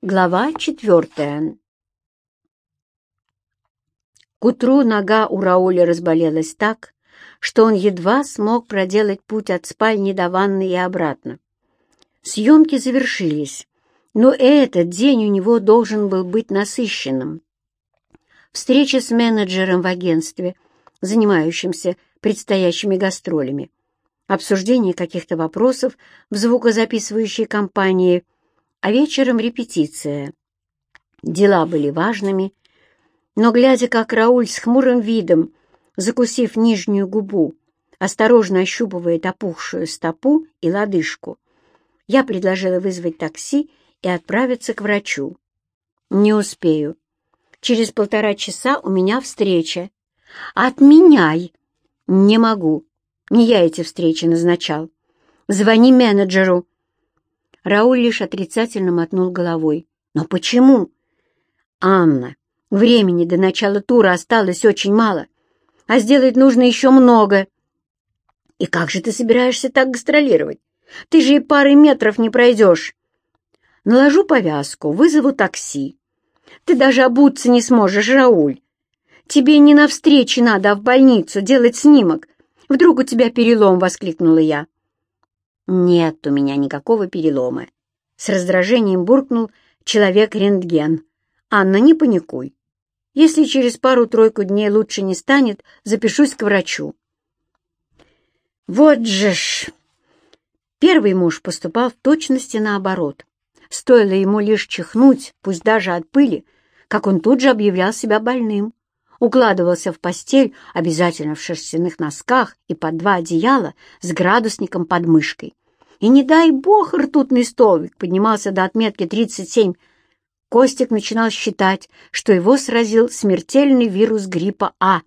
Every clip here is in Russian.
Глава четвертая. К утру нога у Рауля разболелась так, что он едва смог проделать путь от спальни до ванны и обратно. Съемки завершились, но этот день у него должен был быть насыщенным. Встреча с менеджером в агентстве, занимающимся предстоящими гастролями, обсуждение каких-то вопросов в звукозаписывающей компании — а вечером репетиция. Дела были важными, но, глядя, как Рауль с хмурым видом, закусив нижнюю губу, осторожно ощупывает опухшую стопу и лодыжку, я предложила вызвать такси и отправиться к врачу. Не успею. Через полтора часа у меня встреча. Отменяй! Не могу. Не я эти встречи назначал. Звони менеджеру. Рауль лишь отрицательно мотнул головой. «Но почему?» «Анна, времени до начала тура осталось очень мало, а сделать нужно еще много». «И как же ты собираешься так гастролировать? Ты же и пары метров не пройдешь». «Наложу повязку, вызову такси. Ты даже обуться не сможешь, Рауль. Тебе не на встрече надо, а в больницу делать снимок. Вдруг у тебя перелом?» — воскликнула я. «Нет у меня никакого перелома», — с раздражением буркнул человек-рентген. «Анна, не паникуй. Если через пару-тройку дней лучше не станет, запишусь к врачу». Вот же ж! Первый муж поступал в точности наоборот. Стоило ему лишь чихнуть, пусть даже от пыли, как он тут же объявлял себя больным. Укладывался в постель, обязательно в шерстяных носках и под два одеяла с градусником под мышкой и не дай бог ртутный столбик поднимался до отметки 37, Костик начинал считать, что его сразил смертельный вирус гриппа А,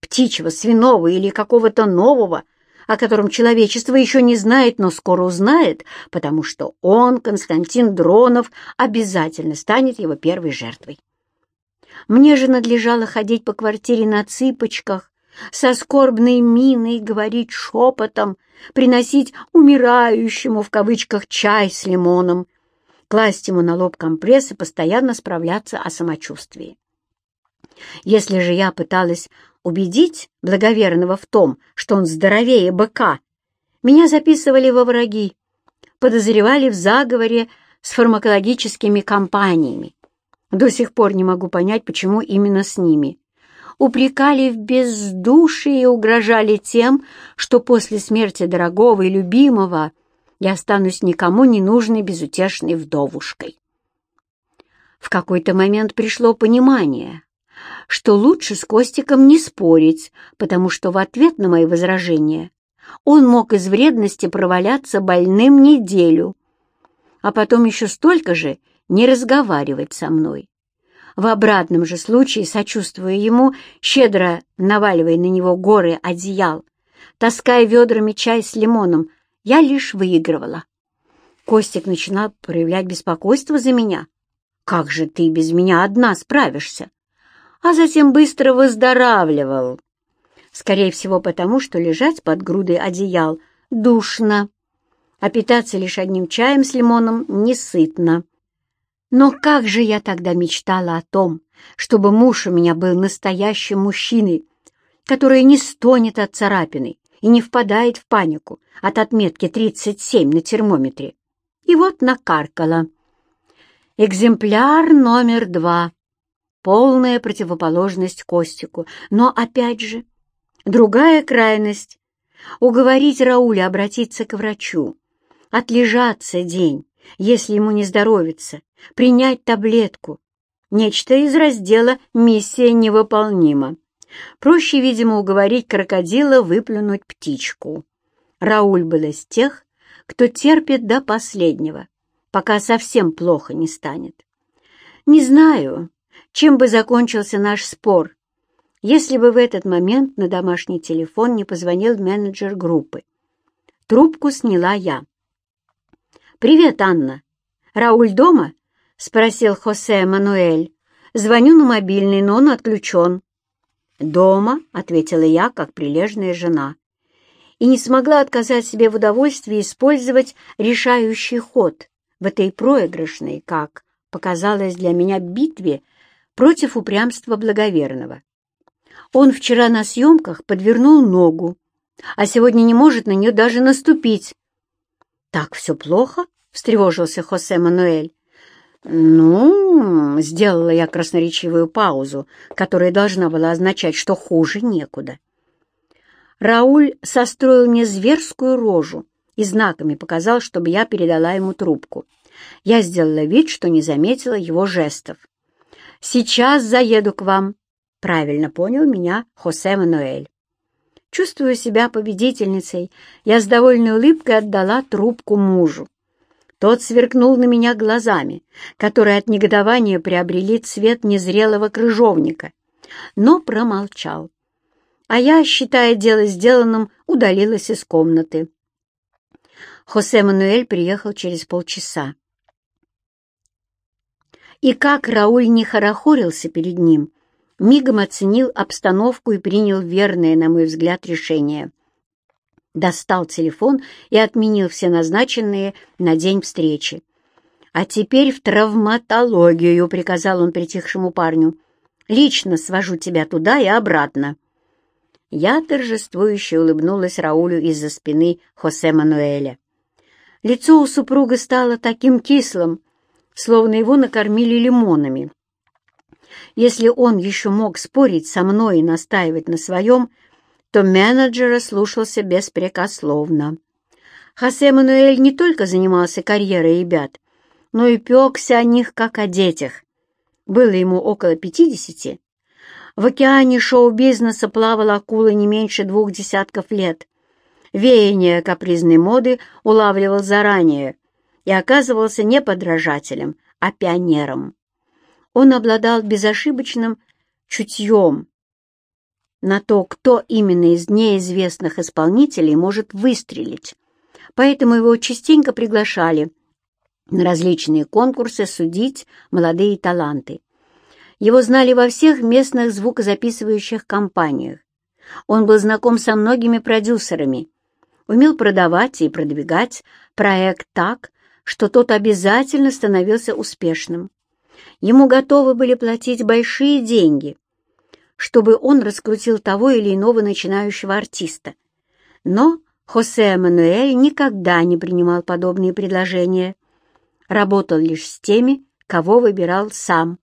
птичьего, свиного или какого-то нового, о котором человечество еще не знает, но скоро узнает, потому что он, Константин Дронов, обязательно станет его первой жертвой. Мне же надлежало ходить по квартире на цыпочках, со скорбной миной говорить шепотом, приносить «умирающему» в кавычках чай с лимоном, класть ему на лоб компресс и постоянно справляться о самочувствии. Если же я пыталась убедить благоверного в том, что он здоровее быка, меня записывали во враги, подозревали в заговоре с фармакологическими компаниями. До сих пор не могу понять, почему именно с ними упрекали в бездушии и угрожали тем, что после смерти дорогого и любимого я останусь никому не нужной безутешной вдовушкой. В какой-то момент пришло понимание, что лучше с Костиком не спорить, потому что в ответ на мои возражения он мог из вредности проваляться больным неделю, а потом еще столько же не разговаривать со мной. В обратном же случае, сочувствуя ему, щедро наваливая на него горы одеял, таская ведрами чай с лимоном, я лишь выигрывала. Костик начинал проявлять беспокойство за меня. «Как же ты без меня одна справишься?» А затем быстро выздоравливал. Скорее всего, потому что лежать под грудой одеял душно, а питаться лишь одним чаем с лимоном несытно. Но как же я тогда мечтала о том, чтобы муж у меня был настоящим мужчиной, который не стонет от царапины и не впадает в панику от отметки 37 на термометре. И вот накаркала. Экземпляр номер два. Полная противоположность Костику. Но, опять же, другая крайность. Уговорить Рауля обратиться к врачу, отлежаться день, если ему не здоровится, принять таблетку. Нечто из раздела «Миссия невыполнима». Проще, видимо, уговорить крокодила выплюнуть птичку. Рауль был из тех, кто терпит до последнего, пока совсем плохо не станет. Не знаю, чем бы закончился наш спор, если бы в этот момент на домашний телефон не позвонил менеджер группы. Трубку сняла я. «Привет, Анна. Рауль дома?» — спросил Хосе Мануэль. «Звоню на мобильный, но он отключен». «Дома», — ответила я, как прилежная жена, и не смогла отказать себе в удовольствии использовать решающий ход в этой проигрышной, как показалась для меня битве против упрямства благоверного. Он вчера на съемках подвернул ногу, а сегодня не может на нее даже наступить. «Так все плохо?» — встревожился Хосе Мануэль. «Ну...» — сделала я красноречивую паузу, которая должна была означать, что хуже некуда. Рауль состроил мне зверскую рожу и знаками показал, чтобы я передала ему трубку. Я сделала вид, что не заметила его жестов. «Сейчас заеду к вам», — правильно понял меня Хосе Мануэль. Чувствуя себя победительницей, я с довольной улыбкой отдала трубку мужу. Тот сверкнул на меня глазами, которые от негодования приобрели цвет незрелого крыжовника, но промолчал. А я, считая дело сделанным, удалилась из комнаты. Хосе Мануэль приехал через полчаса. И как Рауль не хорохорился перед ним, мигом оценил обстановку и принял верное, на мой взгляд, решение достал телефон и отменил все назначенные на день встречи. «А теперь в травматологию», — приказал он притихшему парню. «Лично свожу тебя туда и обратно». Я торжествующе улыбнулась Раулю из-за спины Хосе Мануэля. Лицо у супруга стало таким кислым, словно его накормили лимонами. Если он еще мог спорить со мной и настаивать на своем, то менеджера слушался беспрекословно. Хосе Мануэль не только занимался карьерой ребят, но и пекся о них, как о детях. Было ему около пятидесяти. В океане шоу-бизнеса плавала акула не меньше двух десятков лет. Веяние капризной моды улавливал заранее и оказывался не подражателем, а пионером. Он обладал безошибочным чутьем на то, кто именно из неизвестных исполнителей может выстрелить. Поэтому его частенько приглашали на различные конкурсы судить молодые таланты. Его знали во всех местных звукозаписывающих компаниях. Он был знаком со многими продюсерами, умел продавать и продвигать проект так, что тот обязательно становился успешным. Ему готовы были платить большие деньги – чтобы он раскрутил того или иного начинающего артиста. Но Хосе Эммануэль никогда не принимал подобные предложения. Работал лишь с теми, кого выбирал сам.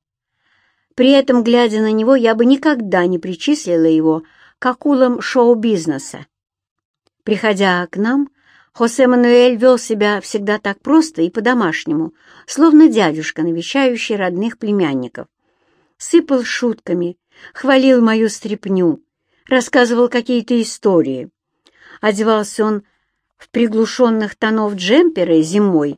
При этом, глядя на него, я бы никогда не причислила его к акулам шоу-бизнеса. Приходя к нам, Хосе Мануэль вел себя всегда так просто и по-домашнему, словно дядюшка, навещающий родных племянников. Сыпал шутками, хвалил мою стряпню, рассказывал какие-то истории. Одевался он в приглушенных тонов джемперы зимой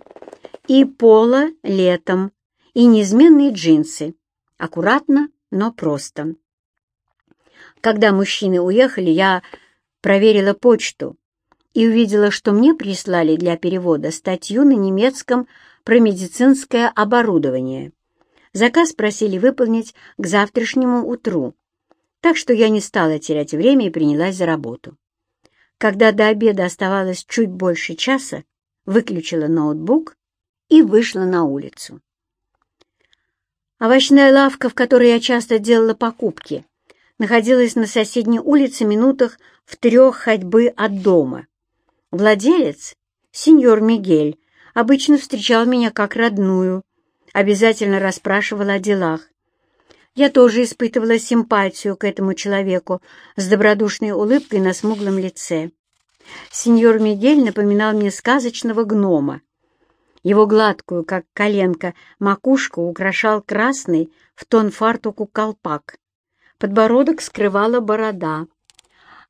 и поло летом, и неизменные джинсы. Аккуратно, но просто. Когда мужчины уехали, я проверила почту и увидела, что мне прислали для перевода статью на немецком про медицинское оборудование. Заказ просили выполнить к завтрашнему утру, так что я не стала терять время и принялась за работу. Когда до обеда оставалось чуть больше часа, выключила ноутбук и вышла на улицу. Овощная лавка, в которой я часто делала покупки, находилась на соседней улице минутах в трех ходьбы от дома. Владелец, сеньор Мигель, обычно встречал меня как родную, обязательно расспрашивал о делах. Я тоже испытывала симпатию к этому человеку с добродушной улыбкой на смуглом лице. Сеньор Мигель напоминал мне сказочного гнома. Его гладкую, как коленка, макушку украшал красный в тон фартуку колпак. Подбородок скрывала борода,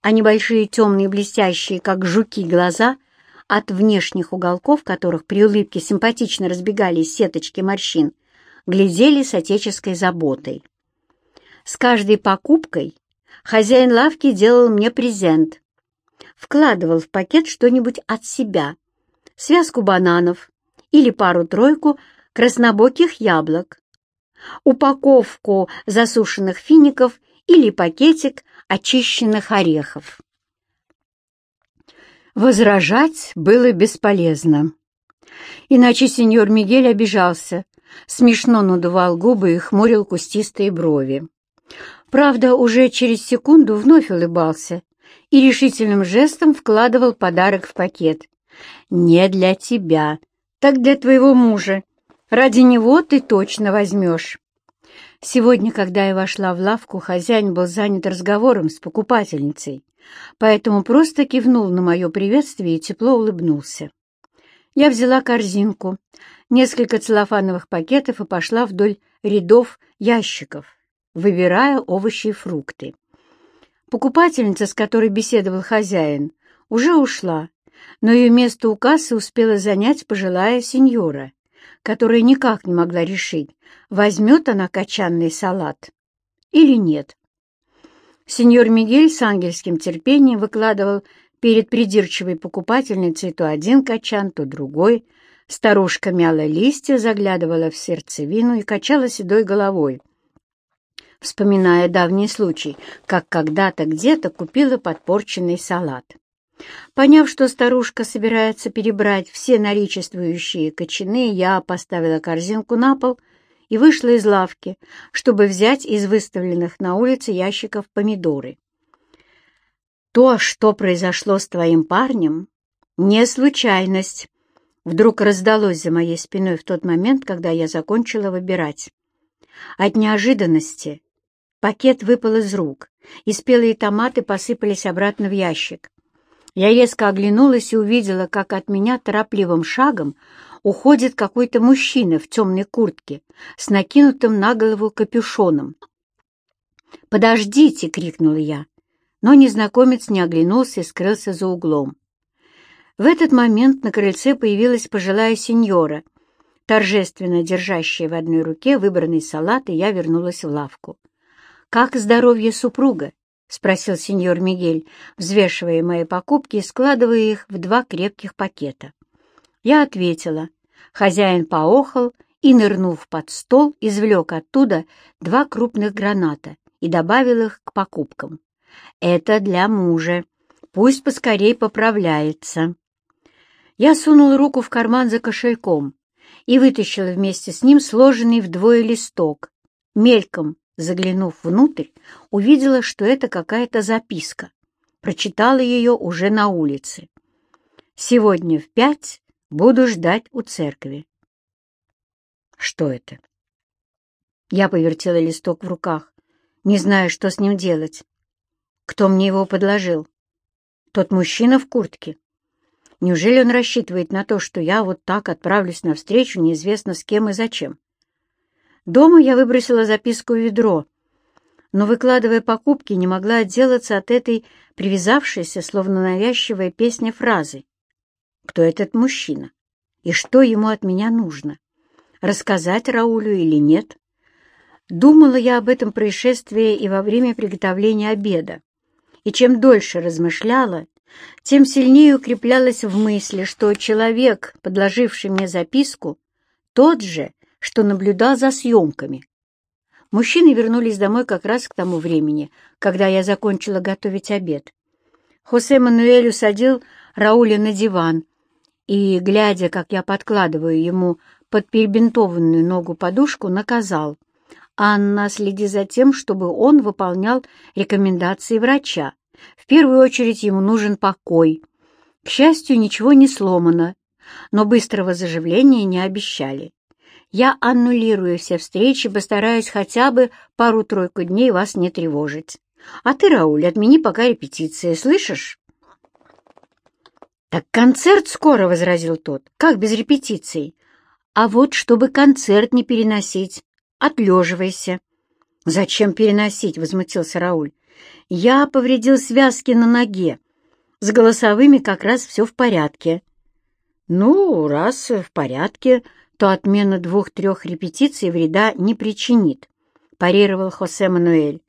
а небольшие темные блестящие, как жуки, глаза — от внешних уголков которых при улыбке симпатично разбегались сеточки морщин, глядели с отеческой заботой. С каждой покупкой хозяин лавки делал мне презент. Вкладывал в пакет что-нибудь от себя, связку бананов или пару-тройку краснобоких яблок, упаковку засушенных фиников или пакетик очищенных орехов. Возражать было бесполезно. Иначе сеньор Мигель обижался, смешно надувал губы и хмурил кустистые брови. Правда, уже через секунду вновь улыбался и решительным жестом вкладывал подарок в пакет. «Не для тебя, так для твоего мужа. Ради него ты точно возьмешь». Сегодня, когда я вошла в лавку, хозяин был занят разговором с покупательницей, поэтому просто кивнул на мое приветствие и тепло улыбнулся. Я взяла корзинку, несколько целлофановых пакетов и пошла вдоль рядов ящиков, выбирая овощи и фрукты. Покупательница, с которой беседовал хозяин, уже ушла, но ее место у кассы успела занять пожилая сеньора, которая никак не могла решить, возьмет она качанный салат или нет. Сеньор Мигель с ангельским терпением выкладывал перед придирчивой покупательницей то один качан, то другой. Старушка мяла листья, заглядывала в сердцевину и качала седой головой, вспоминая давний случай, как когда-то где-то купила подпорченный салат. Поняв, что старушка собирается перебрать все наличествующие кочаны, я поставила корзинку на пол и вышла из лавки, чтобы взять из выставленных на улице ящиков помидоры. То, что произошло с твоим парнем, не случайность, вдруг раздалось за моей спиной в тот момент, когда я закончила выбирать. От неожиданности пакет выпал из рук, и спелые томаты посыпались обратно в ящик. Я резко оглянулась и увидела, как от меня торопливым шагом уходит какой-то мужчина в темной куртке с накинутым на голову капюшоном. «Подождите!» — крикнула я, но незнакомец не оглянулся и скрылся за углом. В этот момент на крыльце появилась пожилая сеньора, торжественно держащая в одной руке выбранный салат, и я вернулась в лавку. «Как здоровье супруга?» — спросил сеньор Мигель, взвешивая мои покупки и складывая их в два крепких пакета. Я ответила. Хозяин поохал и, нырнув под стол, извлек оттуда два крупных граната и добавил их к покупкам. «Это для мужа. Пусть поскорей поправляется». Я сунул руку в карман за кошельком и вытащила вместе с ним сложенный вдвое листок, мельком Заглянув внутрь, увидела, что это какая-то записка. Прочитала ее уже на улице. «Сегодня в пять буду ждать у церкви». Что это? Я повертела листок в руках, не зная, что с ним делать. Кто мне его подложил? Тот мужчина в куртке. Неужели он рассчитывает на то, что я вот так отправлюсь навстречу неизвестно с кем и зачем? Дома я выбросила записку в ведро, но, выкладывая покупки, не могла отделаться от этой привязавшейся, словно навязчивая песня фразы. Кто этот мужчина? И что ему от меня нужно? Рассказать Раулю или нет? Думала я об этом происшествии и во время приготовления обеда. И чем дольше размышляла, тем сильнее укреплялась в мысли, что человек, подложивший мне записку, тот же, что наблюдал за съемками. Мужчины вернулись домой как раз к тому времени, когда я закончила готовить обед. Хосе Мануэль усадил Рауля на диван и, глядя, как я подкладываю ему под перебинтованную ногу подушку, наказал. «Анна, следи за тем, чтобы он выполнял рекомендации врача. В первую очередь ему нужен покой. К счастью, ничего не сломано, но быстрого заживления не обещали. Я аннулирую все встречи, постараюсь хотя бы пару-тройку дней вас не тревожить. А ты, Рауль, отмени пока репетиции, слышишь?» «Так концерт скоро», — возразил тот. «Как без репетиций?» «А вот, чтобы концерт не переносить, отлеживайся». «Зачем переносить?» — возмутился Рауль. «Я повредил связки на ноге. С голосовыми как раз все в порядке». «Ну, раз в порядке, то отмена двух-трех репетиций вреда не причинит», — парировал Хосе Мануэль,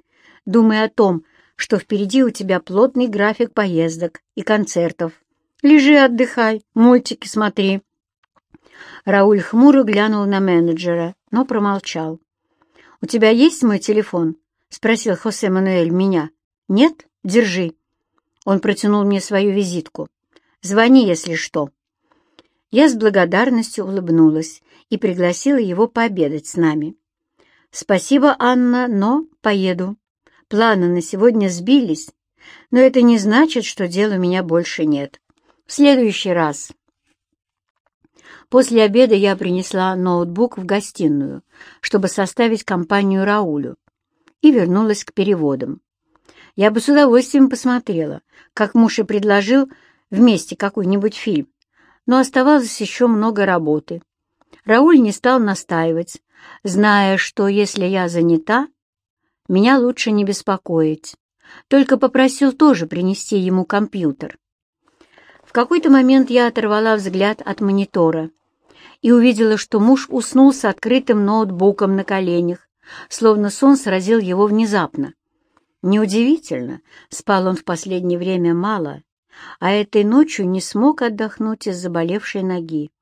думая о том, что впереди у тебя плотный график поездок и концертов. Лежи, отдыхай, мультики смотри. Рауль хмуро глянул на менеджера, но промолчал. «У тебя есть мой телефон?» — спросил Хосе Мануэль меня. «Нет? Держи». Он протянул мне свою визитку. «Звони, если что». Я с благодарностью улыбнулась и пригласила его пообедать с нами. «Спасибо, Анна, но поеду. Планы на сегодня сбились, но это не значит, что дел у меня больше нет. В следующий раз». После обеда я принесла ноутбук в гостиную, чтобы составить компанию Раулю, и вернулась к переводам. Я бы с удовольствием посмотрела, как муж и предложил вместе какой-нибудь фильм, но оставалось еще много работы. Рауль не стал настаивать, зная, что если я занята, меня лучше не беспокоить, только попросил тоже принести ему компьютер. В какой-то момент я оторвала взгляд от монитора и увидела, что муж уснул с открытым ноутбуком на коленях, словно сон сразил его внезапно. Неудивительно, спал он в последнее время мало, а этой ночью не смог отдохнуть из заболевшей ноги.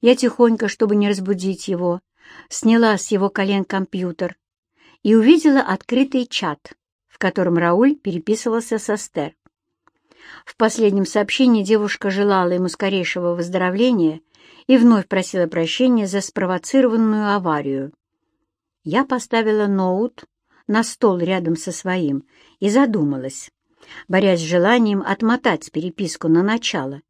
Я тихонько, чтобы не разбудить его, сняла с его колен компьютер и увидела открытый чат, в котором Рауль переписывался с Эстер. В последнем сообщении девушка желала ему скорейшего выздоровления и вновь просила прощения за спровоцированную аварию. Я поставила ноут на стол рядом со своим и задумалась, борясь с желанием отмотать переписку на начало,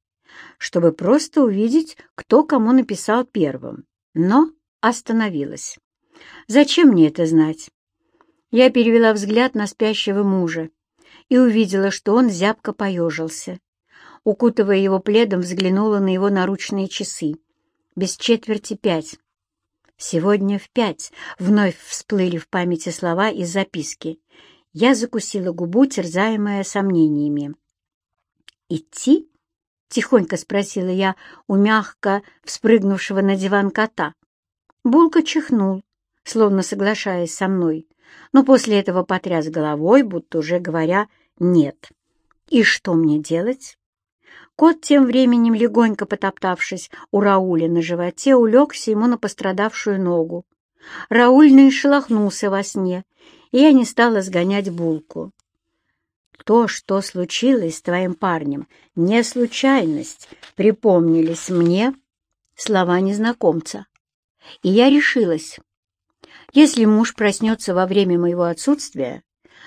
чтобы просто увидеть, кто кому написал первым. Но остановилась. Зачем мне это знать? Я перевела взгляд на спящего мужа и увидела, что он зябко поежился. Укутывая его пледом, взглянула на его наручные часы. Без четверти пять. Сегодня в пять вновь всплыли в памяти слова из записки. Я закусила губу, терзаемая сомнениями. «Идти?» — тихонько спросила я у мягко вспрыгнувшего на диван кота. Булка чихнул, словно соглашаясь со мной, но после этого потряс головой, будто уже говоря «нет». «И что мне делать?» Кот, тем временем легонько потоптавшись у Рауля на животе, улегся ему на пострадавшую ногу. Рауль не шелохнулся во сне, и я не стала сгонять булку. То, что случилось с твоим парнем, не случайность, припомнились мне слова незнакомца. И я решилась. Если муж проснется во время моего отсутствия,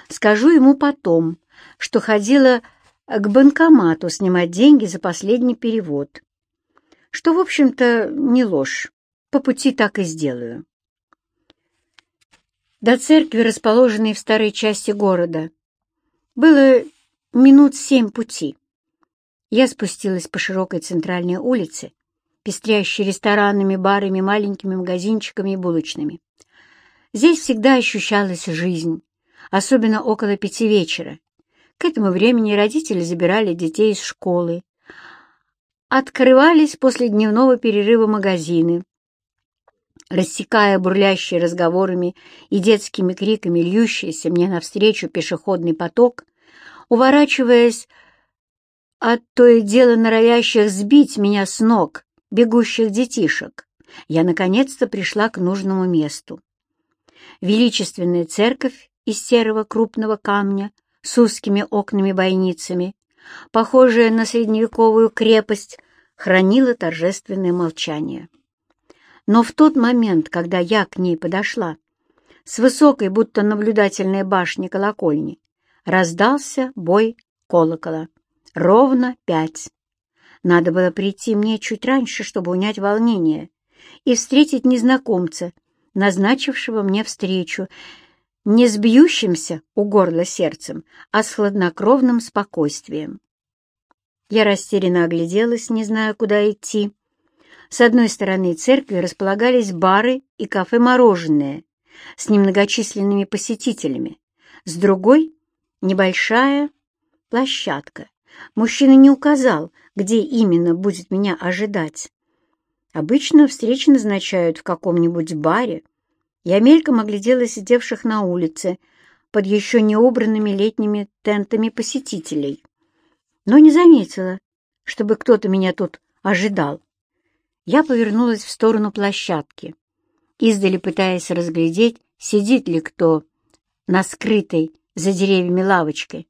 скажу ему потом, что ходила к банкомату снимать деньги за последний перевод. Что, в общем-то, не ложь. По пути так и сделаю. До церкви, расположенной в старой части города, было минут семь пути. Я спустилась по широкой центральной улице, пестрящей ресторанами, барами, маленькими магазинчиками и булочными. Здесь всегда ощущалась жизнь, особенно около пяти вечера, к этому времени родители забирали детей из школы. Открывались после дневного перерыва магазины. Рассекая бурлящие разговорами и детскими криками льющийся мне навстречу пешеходный поток, уворачиваясь от то и дело норовящих сбить меня с ног, бегущих детишек, я наконец-то пришла к нужному месту. Величественная церковь из серого крупного камня — с узкими окнами-бойницами, похожая на средневековую крепость, хранила торжественное молчание. Но в тот момент, когда я к ней подошла, с высокой, будто наблюдательной башни колокольни, раздался бой колокола. Ровно пять. Надо было прийти мне чуть раньше, чтобы унять волнение, и встретить незнакомца, назначившего мне встречу, не с бьющимся у горла сердцем, а с хладнокровным спокойствием. Я растерянно огляделась, не зная, куда идти. С одной стороны церкви располагались бары и кафе-мороженое с немногочисленными посетителями, с другой — небольшая площадка. Мужчина не указал, где именно будет меня ожидать. Обычно встречи назначают в каком-нибудь баре, я мельком оглядела сидевших на улице под еще не убранными летними тентами посетителей, но не заметила, чтобы кто-то меня тут ожидал. Я повернулась в сторону площадки, издали пытаясь разглядеть, сидит ли кто на скрытой за деревьями лавочкой.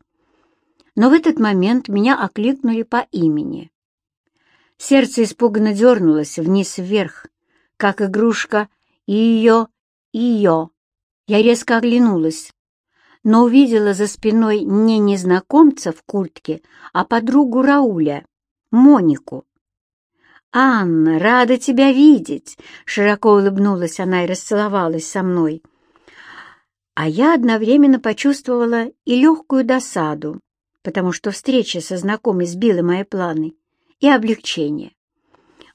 Но в этот момент меня окликнули по имени. Сердце испуганно дернулось вниз-вверх, как игрушка «Ее, ее». Я резко оглянулась, но увидела за спиной не незнакомца в куртке, а подругу Рауля, Монику. «Анна, рада тебя видеть!» — широко улыбнулась она и расцеловалась со мной. А я одновременно почувствовала и легкую досаду, потому что встреча со знакомой сбила мои планы, и облегчение.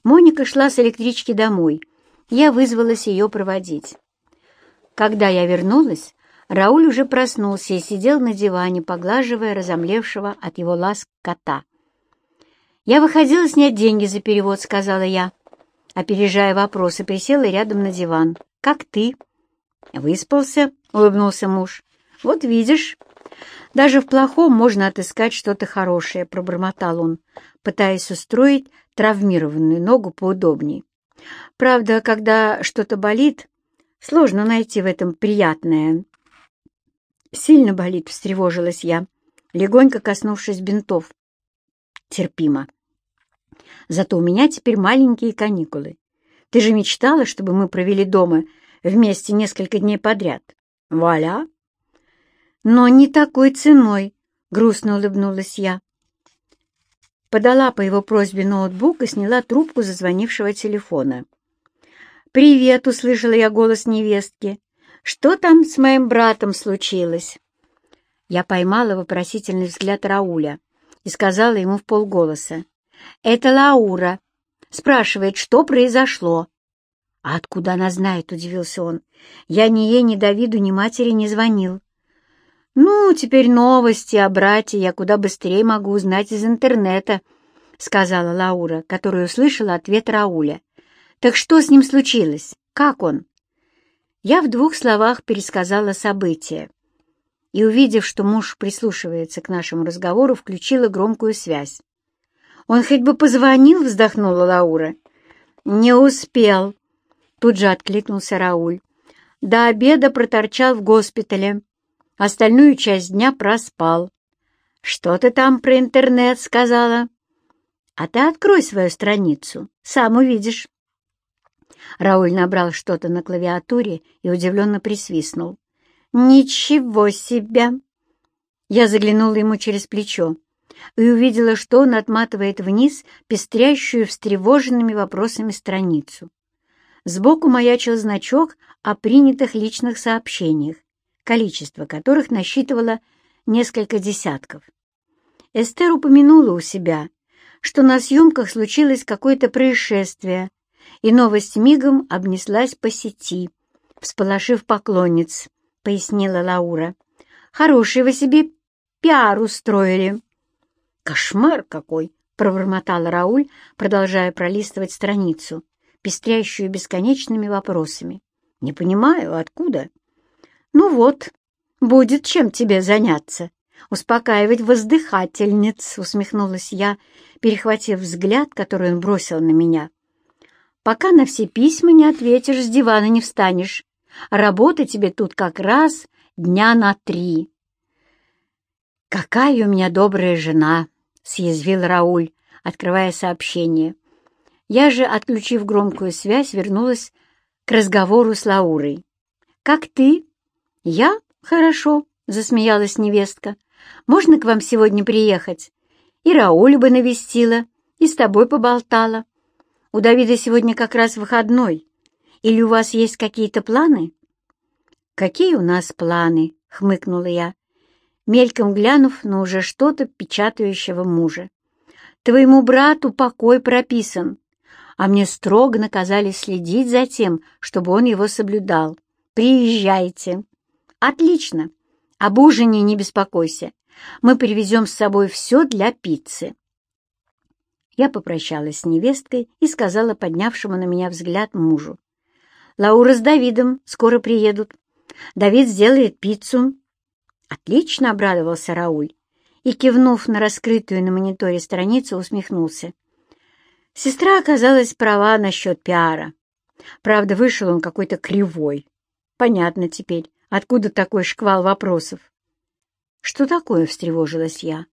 Моника шла с электрички домой. Я вызвалась ее проводить. Когда я вернулась, Рауль уже проснулся и сидел на диване, поглаживая разомлевшего от его ласк кота. «Я выходила снять деньги за перевод», — сказала я. Опережая вопросы, присела рядом на диван. «Как ты?» «Выспался», — улыбнулся муж. «Вот видишь, даже в плохом можно отыскать что-то хорошее», — пробормотал он, пытаясь устроить травмированную ногу поудобней. «Правда, когда что-то болит, сложно найти в этом приятное». «Сильно болит», — встревожилась я, легонько коснувшись бинтов терпимо. Зато у меня теперь маленькие каникулы. Ты же мечтала, чтобы мы провели дома вместе несколько дней подряд. Вуаля! Но не такой ценой, — грустно улыбнулась я. Подала по его просьбе ноутбук и сняла трубку зазвонившего телефона. «Привет!» — услышала я голос невестки. «Что там с моим братом случилось?» Я поймала вопросительный взгляд Рауля и сказала ему в полголоса. «Это Лаура. Спрашивает, что произошло». «А откуда она знает?» — удивился он. «Я ни ей, ни Давиду, ни матери не звонил». «Ну, теперь новости о брате я куда быстрее могу узнать из интернета», — сказала Лаура, которая услышала ответ Рауля. «Так что с ним случилось? Как он?» Я в двух словах пересказала события и, увидев, что муж прислушивается к нашему разговору, включила громкую связь. «Он хоть бы позвонил?» — вздохнула Лаура. «Не успел», — тут же откликнулся Рауль. «До обеда проторчал в госпитале. Остальную часть дня проспал». «Что ты там про интернет сказала?» «А ты открой свою страницу, сам увидишь». Рауль набрал что-то на клавиатуре и удивленно присвистнул. «Ничего себе!» Я заглянула ему через плечо и увидела, что он отматывает вниз пестрящую встревоженными вопросами страницу. Сбоку маячил значок о принятых личных сообщениях, количество которых насчитывало несколько десятков. Эстер упомянула у себя, что на съемках случилось какое-то происшествие, и новость мигом обнеслась по сети, всполошив поклонниц. — пояснила Лаура. «Хороший вы себе пиар устроили». «Кошмар какой!» — пробормотал Рауль, продолжая пролистывать страницу, пестрящую бесконечными вопросами. «Не понимаю, откуда?» «Ну вот, будет чем тебе заняться. Успокаивать воздыхательниц», — усмехнулась я, перехватив взгляд, который он бросил на меня. «Пока на все письма не ответишь, с дивана не встанешь. Работы тебе тут как раз дня на три. «Какая у меня добрая жена!» — съязвил Рауль, открывая сообщение. Я же, отключив громкую связь, вернулась к разговору с Лаурой. «Как ты?» «Я? Хорошо», — засмеялась невестка. «Можно к вам сегодня приехать?» И Рауль бы навестила, и с тобой поболтала. У Давида сегодня как раз выходной. Или у вас есть какие-то планы?» «Какие у нас планы?» — хмыкнула я, мельком глянув на уже что-то печатающего мужа. «Твоему брату покой прописан, а мне строго наказали следить за тем, чтобы он его соблюдал. Приезжайте!» «Отлично! Об ужине не беспокойся. Мы привезем с собой все для пиццы». Я попрощалась с невесткой и сказала поднявшему на меня взгляд мужу. Лаура с Давидом скоро приедут. Давид сделает пиццу». «Отлично!» — обрадовался Рауль и, кивнув на раскрытую на мониторе страницу, усмехнулся. Сестра оказалась права насчет пиара. Правда, вышел он какой-то кривой. Понятно теперь, откуда такой шквал вопросов. «Что такое?» — встревожилась я.